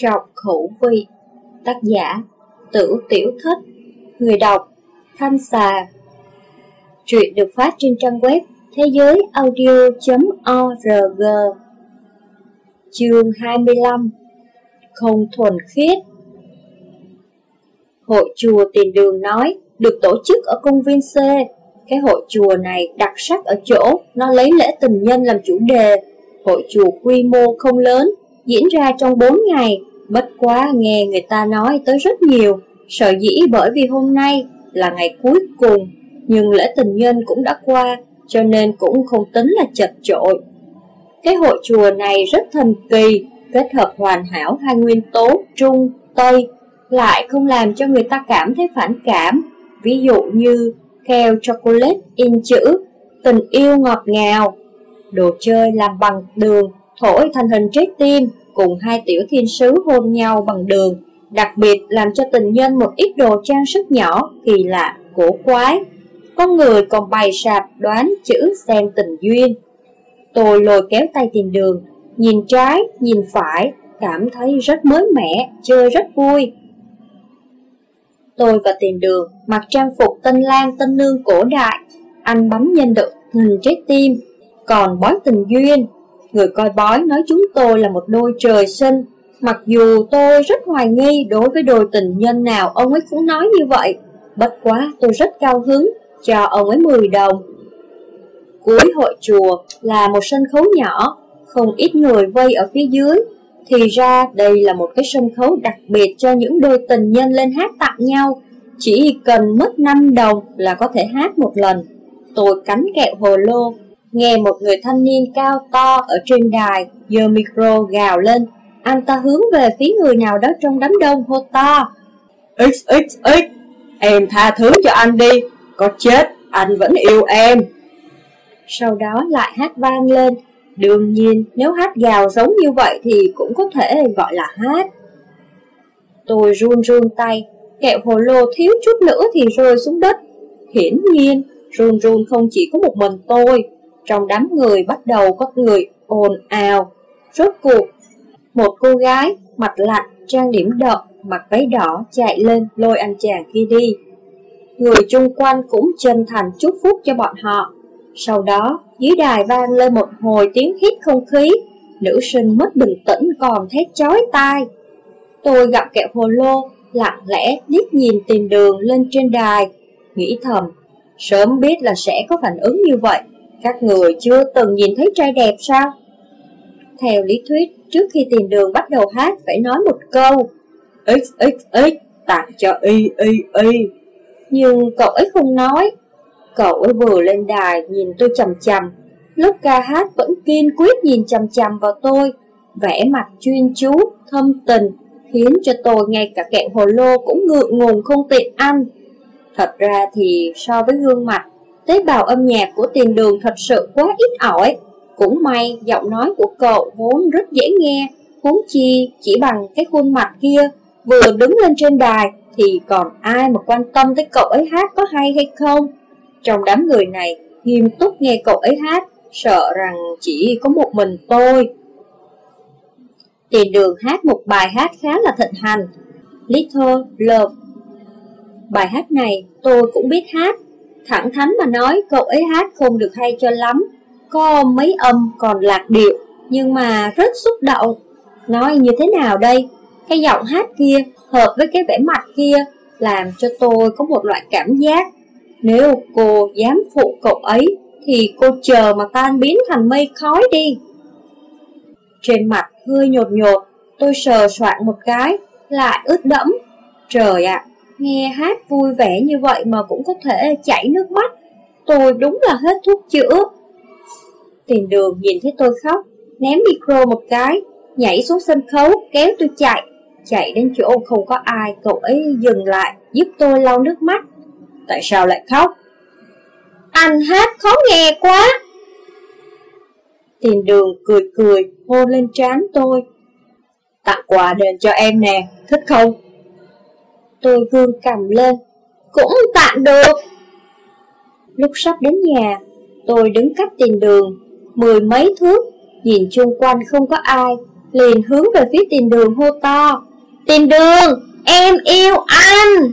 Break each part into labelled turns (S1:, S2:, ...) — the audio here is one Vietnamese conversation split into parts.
S1: Trọng khẩu vị Tác giả Tử Tiểu Thích Người đọc Thanh Xà Truyện được phát trên trang web thế giới audio.org Chương 25 Không thuần khiết Hội chùa Tiền Đường nói được tổ chức ở công viên C. Cái hội chùa này đặc sắc ở chỗ nó lấy lễ tình nhân làm chủ đề. Hội chùa quy mô không lớn, diễn ra trong 4 ngày, bất quá nghe người ta nói tới rất nhiều. Sợ dĩ bởi vì hôm nay là ngày cuối cùng, nhưng lễ tình nhân cũng đã qua, cho nên cũng không tính là chật chội. Cái hội chùa này rất thần kỳ, kết hợp hoàn hảo hai nguyên tố Trung, Tây, lại không làm cho người ta cảm thấy phản cảm. Ví dụ như keo chocolate in chữ, tình yêu ngọt ngào, đồ chơi làm bằng đường, thổi thành hình trái tim, cùng hai tiểu thiên sứ hôn nhau bằng đường, đặc biệt làm cho tình nhân một ít đồ trang sức nhỏ, kỳ lạ, cổ quái. con người còn bày sạp đoán chữ xem tình duyên. Tôi lôi kéo tay tìm đường, nhìn trái, nhìn phải, cảm thấy rất mới mẻ, chơi rất vui. Tôi và tìm đường mặc trang phục tân lang tân nương cổ đại, anh bấm nhân được hình trái tim, còn bói tình duyên. Người coi bói nói chúng tôi là một đôi trời sinh, mặc dù tôi rất hoài nghi đối với đôi tình nhân nào ông ấy cũng nói như vậy. Bất quá tôi rất cao hứng, cho ông ấy 10 đồng. Cuối hội chùa là một sân khấu nhỏ, không ít người vây ở phía dưới. Thì ra đây là một cái sân khấu đặc biệt cho những đôi tình nhân lên hát tặng nhau. Chỉ cần mất 5 đồng là có thể hát một lần. Tôi cắn kẹo hồ lô, nghe một người thanh niên cao to ở trên đài, giơ micro gào lên. Anh ta hướng về phía người nào đó trong đám đông hô to. XXX, em tha thứ cho anh đi, có chết, anh vẫn yêu em. Sau đó lại hát vang lên. Đương nhiên, nếu hát gào giống như vậy thì cũng có thể gọi là hát. Tôi run run tay, kẹo hồ lô thiếu chút nữa thì rơi xuống đất. Hiển nhiên, run run không chỉ có một mình tôi. Trong đám người bắt đầu có người ồn ào. Rốt cuộc, một cô gái mặt lạnh, trang điểm đậm, mặc váy đỏ chạy lên lôi anh chàng kia đi. Người chung quanh cũng chân thành chúc phúc cho bọn họ. Sau đó, dưới đài vang lên một hồi tiếng hít không khí, nữ sinh mất bình tĩnh còn thét chói tai. Tôi gặp kẹo hồ lô, lặng lẽ liếc nhìn tìm đường lên trên đài, nghĩ thầm, sớm biết là sẽ có phản ứng như vậy, các người chưa từng nhìn thấy trai đẹp sao? Theo lý thuyết, trước khi tìm đường bắt đầu hát phải nói một câu. XXX tặng cho Y Y Y. Nhưng cậu ấy không nói. Cậu ấy vừa lên đài nhìn tôi chầm chầm Lúc ca hát vẫn kiên quyết nhìn chầm chầm vào tôi. Vẽ mặt chuyên chú, thâm tình Khiến cho tôi ngay cả kẹo hồ lô cũng ngượng ngùng không tiện ăn. Thật ra thì so với gương mặt Tế bào âm nhạc của tiền đường thật sự quá ít ỏi. Cũng may, giọng nói của cậu vốn rất dễ nghe, Huống chi chỉ bằng cái khuôn mặt kia. Vừa đứng lên trên đài Thì còn ai mà quan tâm tới cậu ấy hát có hay hay không? Trong đám người này, Nghiêm túc nghe cậu ấy hát, Sợ rằng chỉ có một mình tôi. Tiền đường hát một bài hát khá là thịnh hành. Little Love. Bài hát này tôi cũng biết hát. Thẳng thắn mà nói, cậu ấy hát không được hay cho lắm. Có mấy âm còn lạc điệu, Nhưng mà rất xúc động. Nói như thế nào đây? Cái giọng hát kia hợp với cái vẻ mặt kia Làm cho tôi có một loại cảm giác. Nếu cô dám phụ cậu ấy, Thì cô chờ mà tan biến thành mây khói đi. Trên mặt hơi nhột nhột, Tôi sờ soạn một cái Lại ướt đẫm. Trời ạ Nghe hát vui vẻ như vậy mà cũng có thể chảy nước mắt. Tôi đúng là hết thuốc chữa. Tiền đường nhìn thấy tôi khóc, Ném micro một cái, Nhảy xuống sân khấu, kéo tôi chạy. Chạy đến chỗ không có ai, Cậu ấy dừng lại, giúp tôi lau nước mắt. Tại sao lại khóc? Anh hát khó nghe quá. Tiền đường cười cười, hôn lên trán tôi. Tặng quà đền cho em nè, Thích không? Tôi vương cầm lên Cũng tạm được Lúc sắp đến nhà Tôi đứng cách tiền đường Mười mấy thước Nhìn chung quanh không có ai liền hướng về phía tiền đường hô to. Tiền đường, em yêu anh!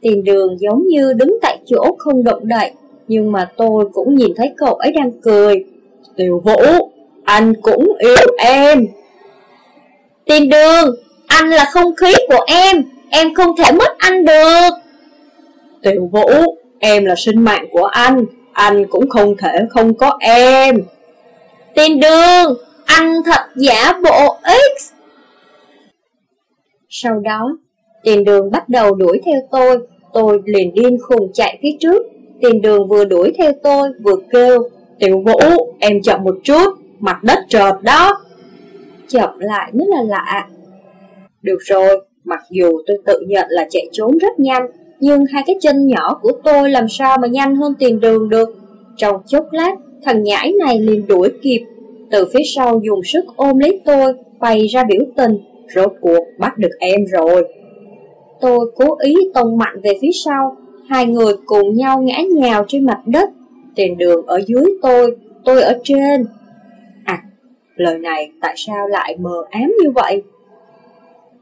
S1: Tiền đường giống như đứng tại chỗ không động đậy, nhưng mà tôi cũng nhìn thấy cậu ấy đang cười. Tiểu Vũ, anh cũng yêu em. Tiền đường, anh là không khí của em, em không thể mất anh được.
S2: Tiểu Vũ, em là sinh mạng của anh, anh cũng không thể không có em.
S1: Tiền đường, anh thật giả bộ X. Sau đó, tiền đường bắt đầu đuổi theo tôi, tôi liền điên khùng chạy phía trước. Tiền đường vừa đuổi theo tôi, vừa kêu,
S2: Tiểu Vũ, em chậm một chút, mặt đất trợt đó.
S1: Chậm lại mới là lạ.
S2: Được rồi, mặc dù tôi tự nhận là chạy trốn rất nhanh, nhưng hai cái chân nhỏ của tôi làm sao mà nhanh hơn tiền đường được.
S1: Trong chốc lát, thằng nhãi này liền đuổi kịp, từ phía sau dùng sức ôm lấy tôi, bày ra biểu tình, rốt cuộc bắt được em rồi. Tôi cố ý tông mạnh về phía sau, hai người cùng nhau ngã nhào trên mặt đất, tiền đường ở dưới tôi, tôi ở trên.
S2: À, lời này tại sao lại mờ ám như vậy?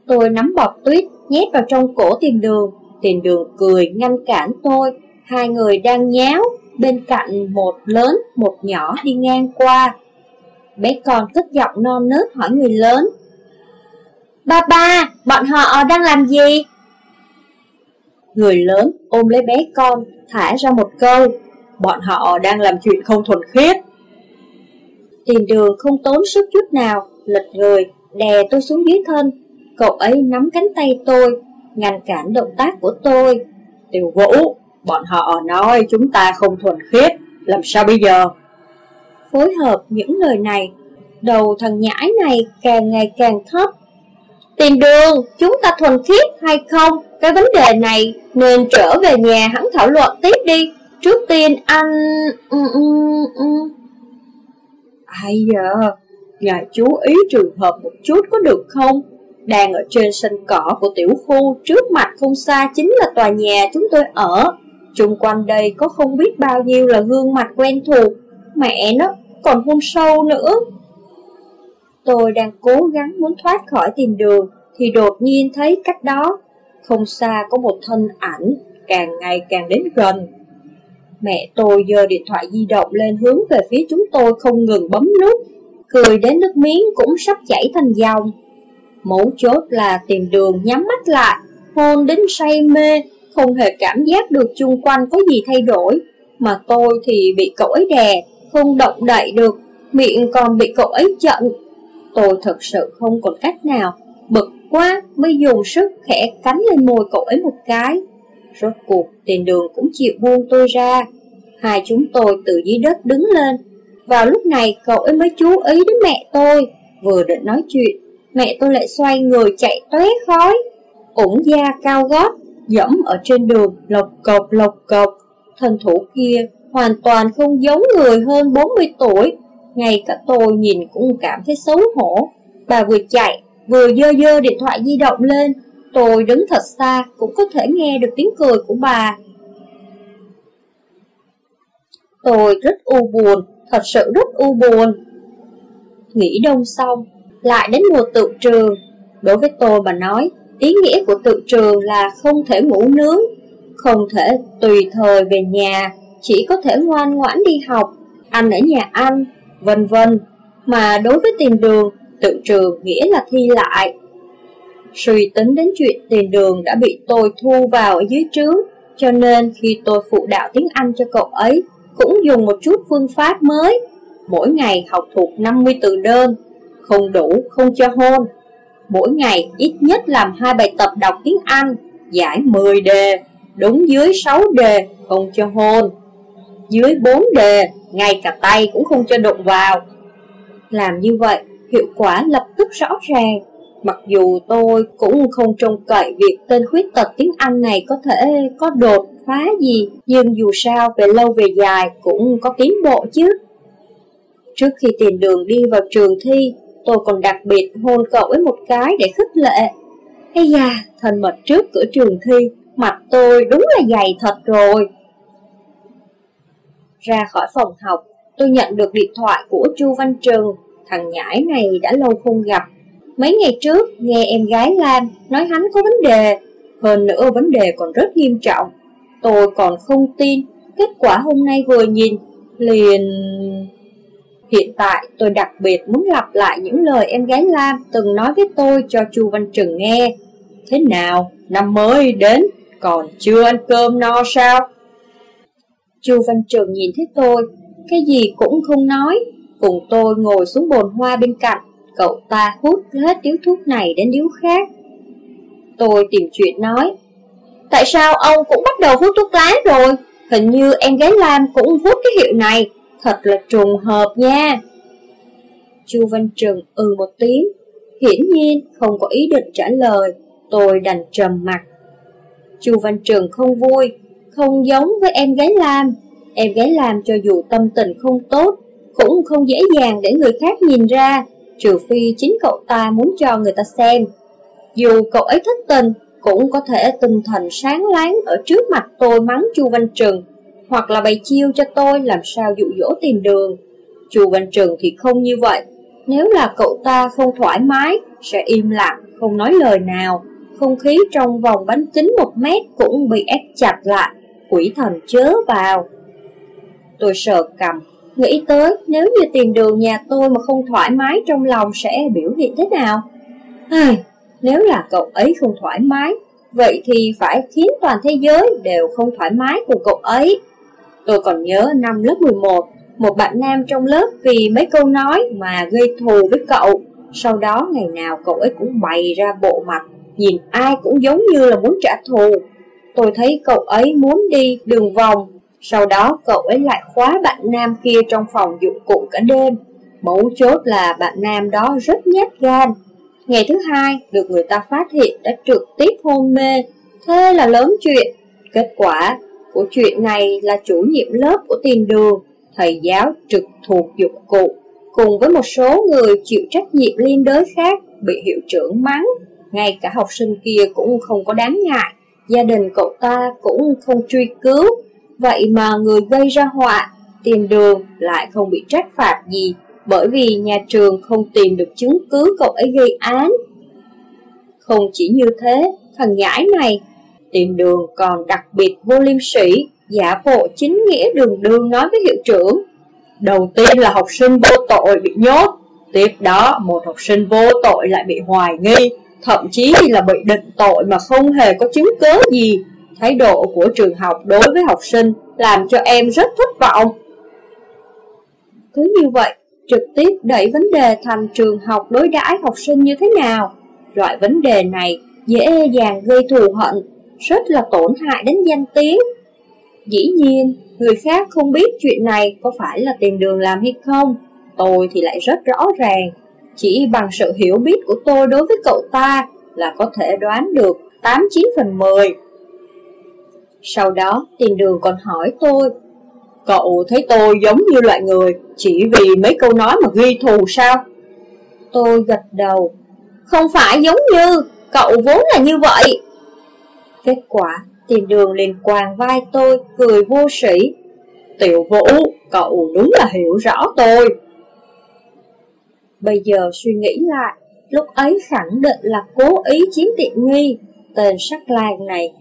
S1: Tôi nắm bọc tuyết, nhét vào trong cổ tiền đường, tiền đường cười ngăn cản tôi, hai người đang nháo, bên cạnh một lớn, một nhỏ đi ngang qua. Bé con cất giọng non nớt hỏi người lớn. Ba ba, bọn họ đang làm gì?
S2: Người lớn ôm lấy bé con, thả ra một câu. Bọn họ đang làm chuyện không thuần khiết.
S1: Tiền đường không tốn sức chút nào, lật người, đè tôi xuống dưới thân. Cậu ấy nắm cánh tay tôi, ngăn cản động tác của tôi.
S2: Tiểu Vũ, bọn họ nói chúng ta không thuần khiết, làm sao bây giờ?
S1: Phối hợp những lời này, đầu thằng nhãi này càng ngày càng thấp. Tiền đường, chúng ta thuần khiết hay không? Cái vấn đề này nên trở về nhà hắn thảo luận tiếp đi. Trước tiên anh... Ừ, ừ, ừ.
S2: Ai giờ, ngài chú ý trường hợp một chút có được không? Đang ở trên sân cỏ của tiểu khu, trước mặt không xa chính là tòa nhà chúng tôi ở. Trung quanh đây có không biết bao nhiêu là gương mặt quen thuộc, mẹ nó còn hôn sâu nữa.
S1: Tôi đang cố gắng muốn thoát khỏi tìm đường, thì đột nhiên thấy cách đó, không xa có một thân ảnh, càng ngày càng đến gần. Mẹ tôi giơ điện thoại di động lên hướng về phía chúng tôi không ngừng bấm nút, cười đến nước miếng cũng sắp chảy thành dòng. Mấu chốt là tìm đường nhắm mắt lại, hôn đến say mê, không hề cảm giác được chung quanh có gì thay đổi, mà tôi thì bị cậu ấy đè, không động đậy được, miệng còn bị cậu ấy chặn. Tôi thật sự không còn cách nào, bực quá mới dùng sức khẽ cắn lên môi cậu ấy một cái. Rốt cuộc tiền đường cũng chịu buông tôi ra, hai chúng tôi từ dưới đất đứng lên. Vào lúc này cậu ấy mới chú ý đến mẹ tôi, vừa định nói chuyện, mẹ tôi lại xoay người chạy tóe khói. Ủng da cao gót, dẫm ở trên đường, lộc cộc lộc cộc. Thần thủ kia hoàn toàn không giống người hơn 40 tuổi. Ngay cả tôi nhìn cũng cảm thấy xấu hổ. Bà vừa chạy, vừa dơ dơ điện thoại di động lên. Tôi đứng thật xa cũng có thể nghe được tiếng cười của bà. Tôi rất u buồn, thật sự rất u buồn. Nghỉ đông xong, lại đến mùa tự trường. Đối với tôi mà nói, ý nghĩa của tự trường là không thể ngủ nướng, không thể tùy thời về nhà, chỉ có thể ngoan ngoãn đi học, ăn ở nhà ăn, vân vân. Mà đối với tiền đường, tự trường nghĩa là thi lại. Suy tính đến chuyện tiền đường đã bị tôi thu vào ở dưới trướng, cho nên khi tôi phụ đạo tiếng Anh cho cậu ấy, cũng dùng một chút phương pháp mới. Mỗi ngày học thuộc 50 từ đơn, không đủ, không cho hôn. Mỗi ngày ít nhất làm hai bài tập đọc tiếng Anh, giải 10 đề, đúng dưới 6 đề, không cho hôn. Dưới 4 đề, ngay cả tay cũng không cho đụng vào. Làm như vậy, hiệu quả lập tức rõ ràng. Mặc dù tôi cũng không trông cậy việc tên khuyết tật tiếng Anh này có thể có đột phá gì, nhưng dù sao về lâu về dài cũng có tiến bộ chứ. Trước khi tìm đường đi vào trường thi, tôi còn đặc biệt hôn cậu ấy một cái để khích lệ. Ây da, thân mật trước cửa trường thi, mặt tôi đúng là dày thật rồi. Ra khỏi phòng học, tôi nhận được điện thoại của Chu Văn Trừng. thằng nhãi này đã lâu không gặp. Mấy ngày trước, nghe em gái Lam nói hắn có vấn đề, hơn nữa vấn đề còn rất nghiêm trọng. Tôi còn không tin, kết quả hôm nay vừa nhìn, liền... Hiện tại tôi đặc biệt muốn lặp lại những lời em gái Lam từng nói với tôi cho Chu Văn Trừng nghe. Thế nào, năm mới đến, còn chưa ăn cơm no sao? Chu Văn Trừng nhìn thấy tôi, cái gì cũng không nói, cùng tôi ngồi xuống bồn hoa bên cạnh, cậu ta hút hết điếu thuốc này đến điếu khác. Tôi tìm chuyện nói, tại sao ông cũng bắt đầu hút thuốc lá rồi? Hình như em gái Lam cũng hút cái hiệu này, thật là trùng hợp nha. Chu Văn Trừng ừ một tiếng, hiển nhiên không có ý định trả lời, tôi đành trầm mặt. Chu Văn Trừng không vui, không giống với em gái Lam. Em gái Lam cho dù tâm tình không tốt, cũng không dễ dàng để người khác nhìn ra, trừ phi chính cậu ta muốn cho người ta xem. Dù cậu ấy thất tình, cũng có thể tinh thần sáng láng ở trước mặt tôi mắng Chu Văn Trừng, hoặc là bày chiêu cho tôi làm sao dụ dỗ tìm đường. Chu Văn Trừng thì không như vậy, nếu là cậu ta không thoải mái, sẽ im lặng, không nói lời nào. Không khí trong vòng bánh kính một mét cũng bị ép chặt lại, quỷ thần chớ vào. Tôi sợ cầm, nghĩ tới nếu như tìm đường nhà tôi mà không thoải mái trong lòng sẽ biểu hiện thế nào. Ai, nếu là cậu ấy không thoải mái, vậy thì phải khiến toàn thế giới đều không thoải mái cùng cậu ấy. Tôi còn nhớ năm lớp 11, một bạn nam trong lớp vì mấy câu nói mà gây thù với cậu. Sau đó ngày nào cậu ấy cũng bày ra bộ mặt, nhìn ai cũng giống như là muốn trả thù. Tôi thấy cậu ấy muốn đi đường vòng, sau đó cậu ấy lại khóa bạn nam kia trong phòng dụng cụ cả đêm. Mấu chốt là bạn nam đó rất nhát gan. Ngày thứ hai, được người ta phát hiện đã trực tiếp hôn mê. Thế là lớn chuyện. Kết quả của chuyện này là chủ nhiệm lớp của tiền đường thầy giáo trực thuộc dụng cụ, cùng với một số người chịu trách nhiệm liên đới khác bị hiệu trưởng mắng. Ngay cả học sinh kia cũng không có đáng ngại, gia đình cậu ta cũng không truy cứu. Vậy mà người gây ra họa, tiền đường lại không bị trách phạt gì, bởi vì nhà trường không tìm được chứng cứ cậu ấy gây án. Không chỉ như thế, thằng nhãi này, tìm đường còn đặc biệt vô liêm sỉ, giả bộ chính nghĩa đường đường nói với hiệu trưởng. Đầu tiên là học sinh vô tội bị nhốt, tiếp đó một học sinh vô tội lại bị hoài nghi, thậm chí là bị định tội mà không hề có chứng cứ gì. Thái độ của trường học đối với học sinh làm cho em rất thất vọng. Cứ như vậy, trực tiếp đẩy vấn đề thành trường học đối đãi học sinh như thế nào. Loại vấn đề này dễ dàng gây thù hận, rất là tổn hại đến danh tiếng, Dĩ nhiên, người khác không biết chuyện này có phải là tiền đường làm hay không, tôi thì lại rất rõ ràng. Chỉ bằng sự hiểu biết của tôi đối với cậu ta là có thể đoán được 8-9 phần 10. Sau đó, tiền đường còn hỏi tôi, Cậu thấy tôi giống như loại người chỉ vì mấy câu nói mà ghi thù sao? Tôi gật đầu, không phải giống như, cậu vốn là như vậy. Kết quả Tiền đường liền quàng vai tôi, cười vô sĩ. Tiểu vũ, cậu đúng là hiểu rõ tôi. Bây giờ suy nghĩ lại, lúc ấy khẳng định là cố ý chiếm tiện nghi, tên sắc lang này.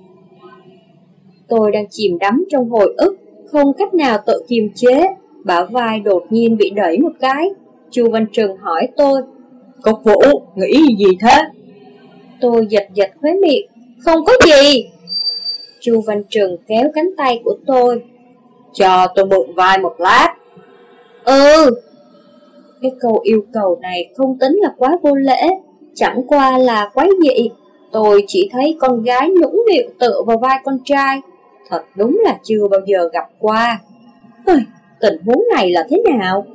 S1: Tôi đang chìm đắm trong hồi ức, không cách nào tự kiềm chế, bả vai đột nhiên bị đẩy một cái. Chu Văn Trừng hỏi tôi, Cốc Vũ, nghĩ gì thế? Tôi giật giật khóe miệng, không có gì, Chu Văn Trừng kéo cánh tay của tôi. Cho tôi mượn vai một lát. Ừ. Cái câu yêu cầu này không tính là quá vô lễ, chẳng qua là quái dị. Tôi chỉ thấy con gái nũng nịu tựa vào vai con trai. Thật đúng là chưa bao giờ gặp qua. Ôi, tình huống này là thế nào?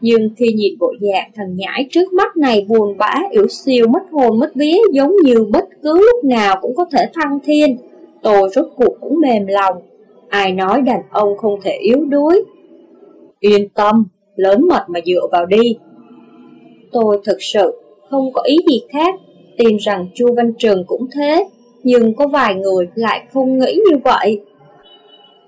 S1: Nhưng khi nhìn bộ dạng thằng nhãi trước mắt này buồn bã, yếu siêu, mất hồn, mất vía, giống như bất cứ lúc nào cũng có thể thăng thiên, tôi rốt cuộc cũng mềm lòng. Ai nói đàn ông không thể yếu đuối? Yên tâm, lớn mật mà dựa vào đi. Tôi thực sự không có ý gì khác, tin rằng Chu Văn Trường cũng thế, nhưng có vài người lại không nghĩ như vậy.